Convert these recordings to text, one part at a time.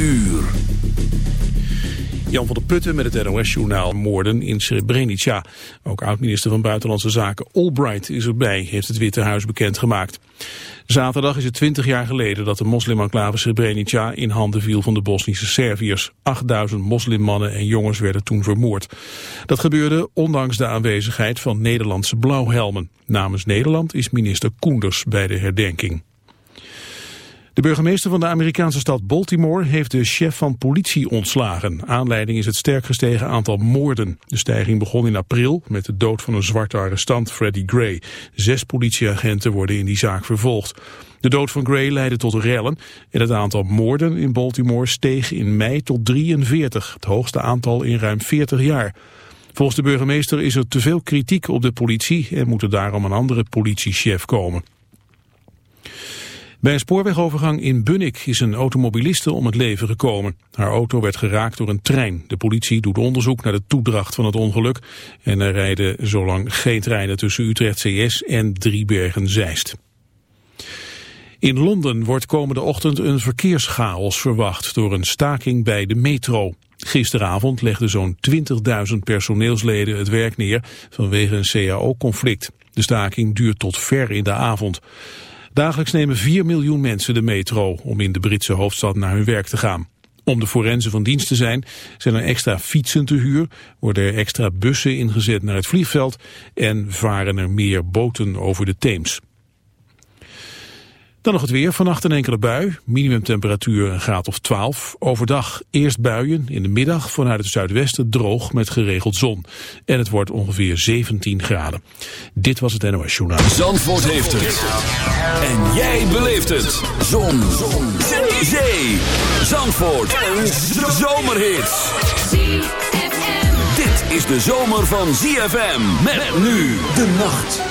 uur. Jan van der Putten met het NOS-journaal moorden in Srebrenica. Ook oud-minister van Buitenlandse Zaken Albright is erbij, heeft het Witte Huis bekendgemaakt. Zaterdag is het 20 jaar geleden dat de moslimenclave Srebrenica in handen viel van de Bosnische Serviërs. 8000 moslimmannen en jongens werden toen vermoord. Dat gebeurde ondanks de aanwezigheid van Nederlandse blauwhelmen. Namens Nederland is minister Koenders bij de herdenking. De burgemeester van de Amerikaanse stad Baltimore heeft de chef van politie ontslagen. Aanleiding is het sterk gestegen aantal moorden. De stijging begon in april met de dood van een zwarte arrestant, Freddie Gray. Zes politieagenten worden in die zaak vervolgd. De dood van Gray leidde tot rellen en het aantal moorden in Baltimore steeg in mei tot 43, het hoogste aantal in ruim 40 jaar. Volgens de burgemeester is er te veel kritiek op de politie en moet er daarom een andere politiechef komen. Bij een spoorwegovergang in Bunnik is een automobiliste om het leven gekomen. Haar auto werd geraakt door een trein. De politie doet onderzoek naar de toedracht van het ongeluk. En er rijden zolang geen treinen tussen Utrecht CS en Driebergen-Zeist. In Londen wordt komende ochtend een verkeerschaos verwacht door een staking bij de metro. Gisteravond legden zo'n 20.000 personeelsleden het werk neer vanwege een CAO-conflict. De staking duurt tot ver in de avond. Dagelijks nemen 4 miljoen mensen de metro om in de Britse hoofdstad naar hun werk te gaan. Om de forensen van dienst te zijn, zijn er extra fietsen te huur, worden er extra bussen ingezet naar het vliegveld en varen er meer boten over de Theems. Dan nog het weer. Vannacht een enkele bui. Minimumtemperatuur een graad of 12. Overdag eerst buien. In de middag vanuit het zuidwesten droog met geregeld zon. En het wordt ongeveer 17 graden. Dit was het NOS Journaal. Zandvoort heeft het. En jij beleeft het. Zon. zon. Zee. Zandvoort. Een zomerhit. Dit is de zomer van ZFM. Met nu de nacht.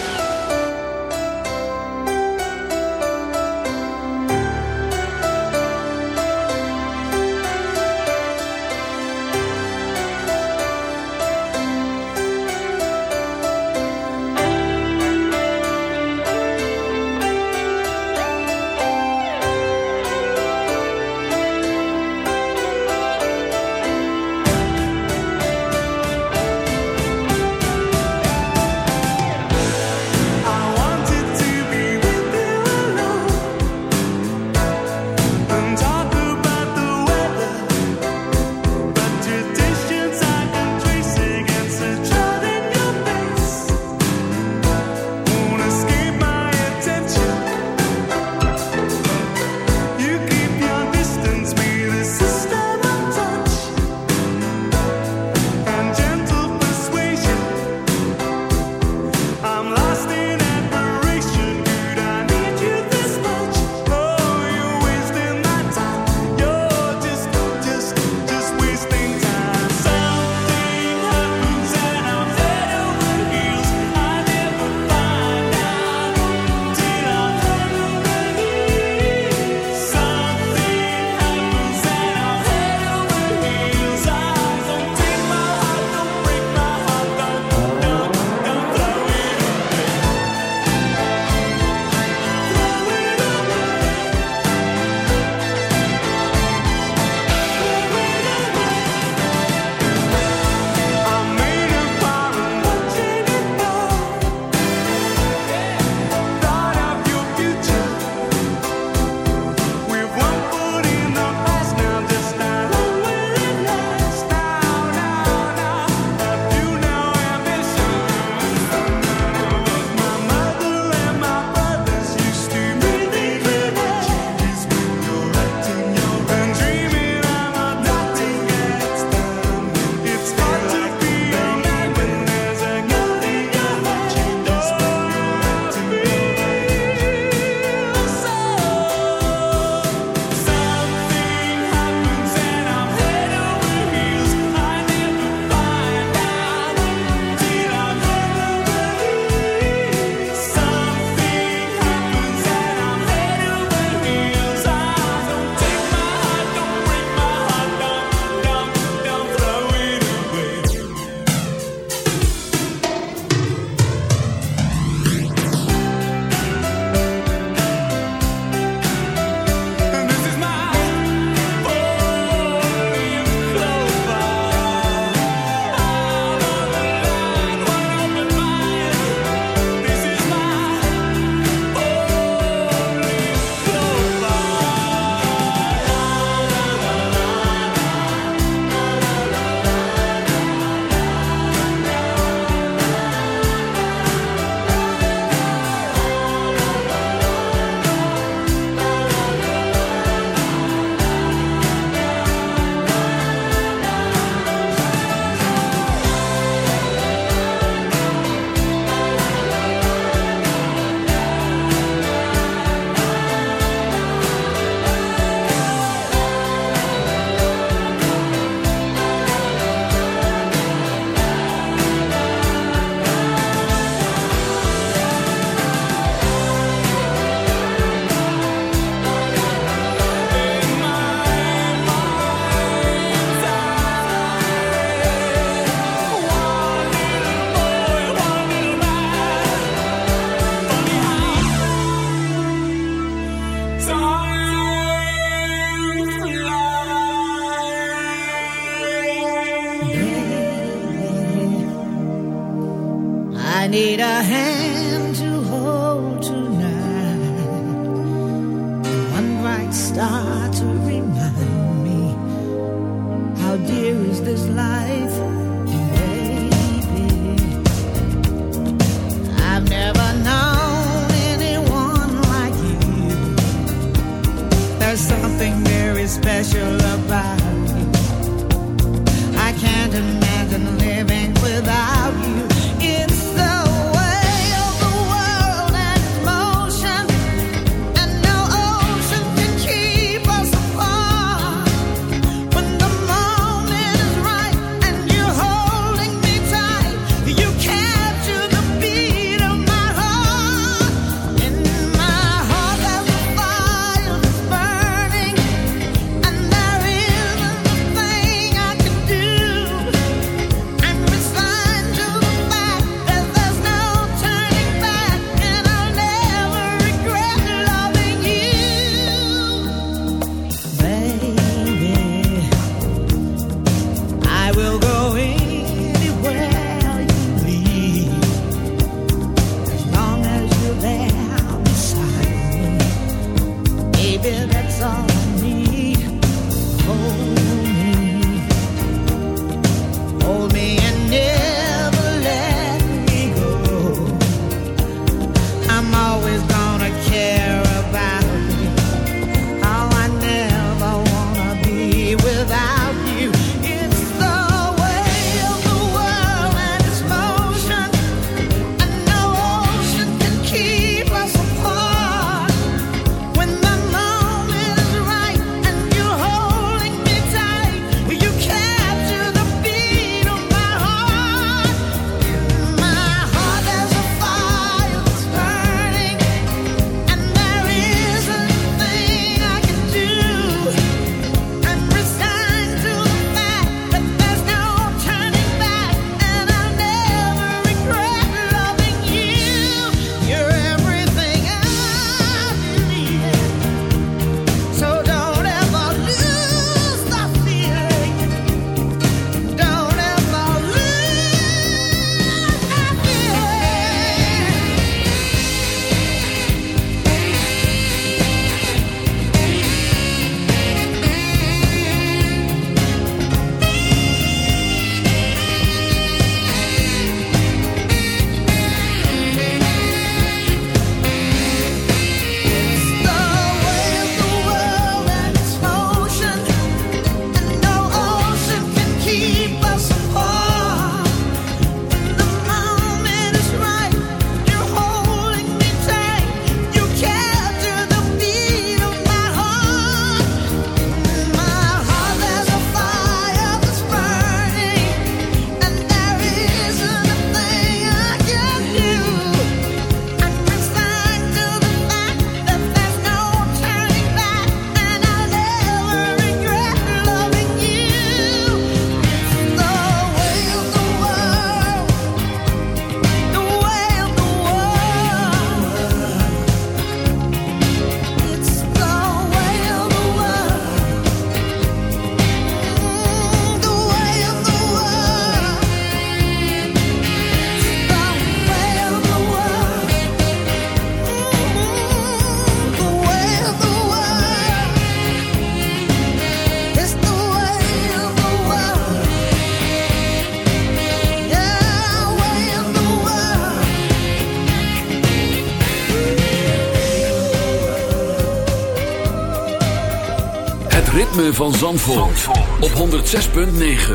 Van Zandvoort, op 106.9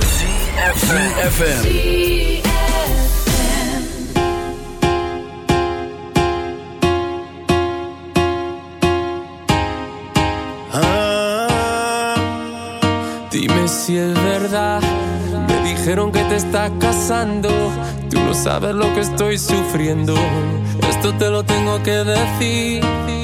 CFFM ah, Dime si es verdad. Me dijeron que te estás casando. Tú no sabes lo que estoy sufriendo. Esto te lo tengo que decir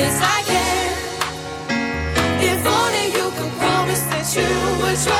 yes I can. If only you could promise that you would try.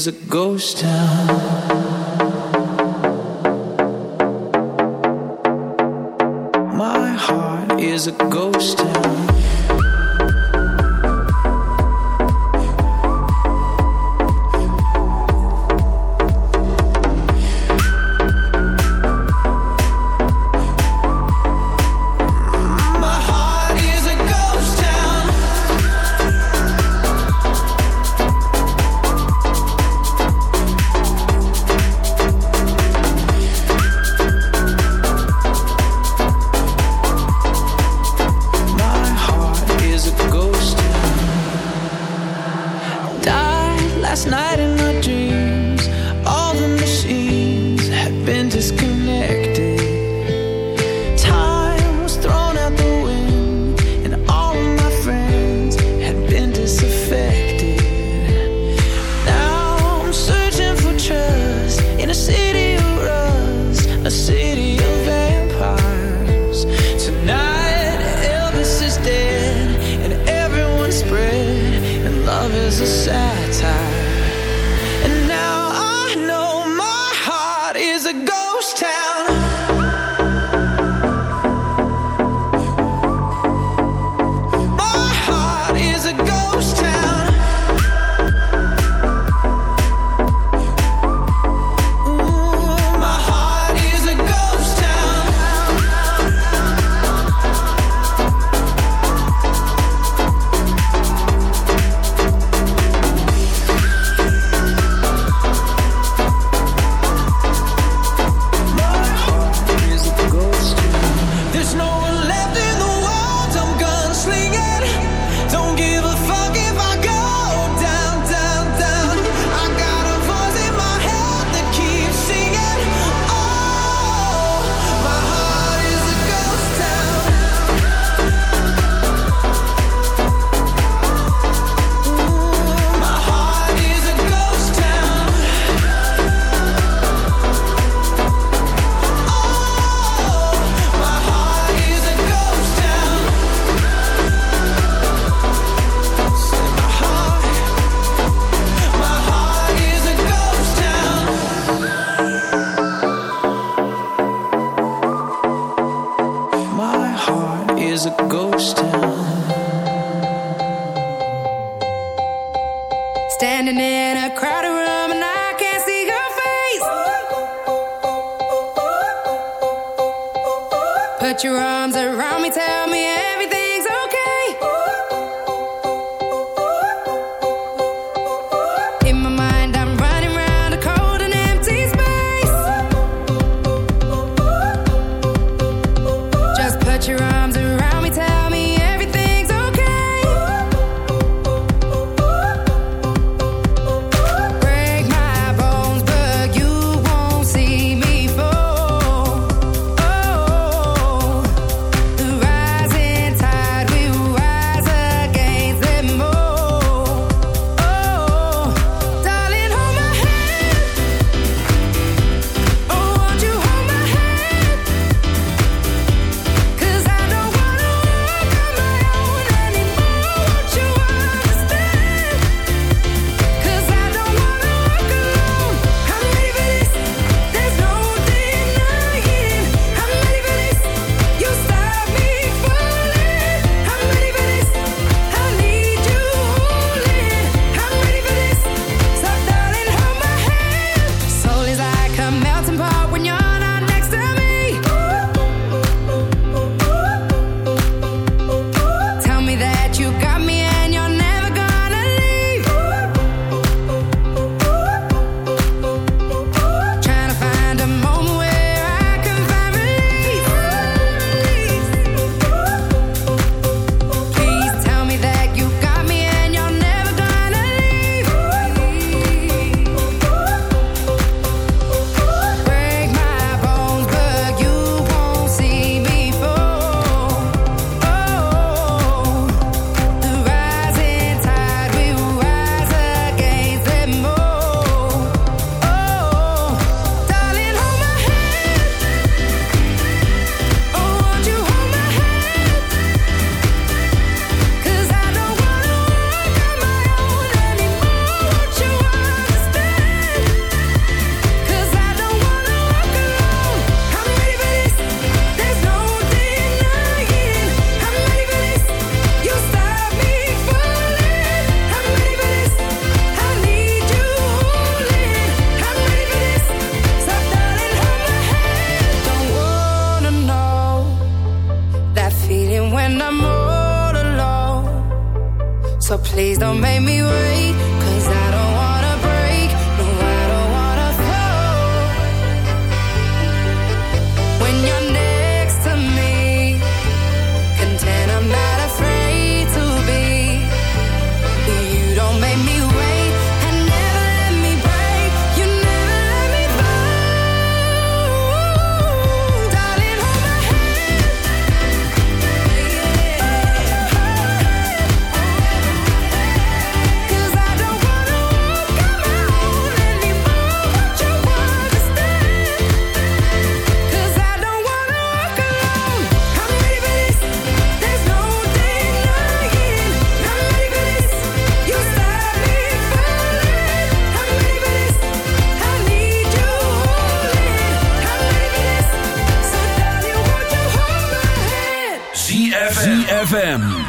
Is a ghost town.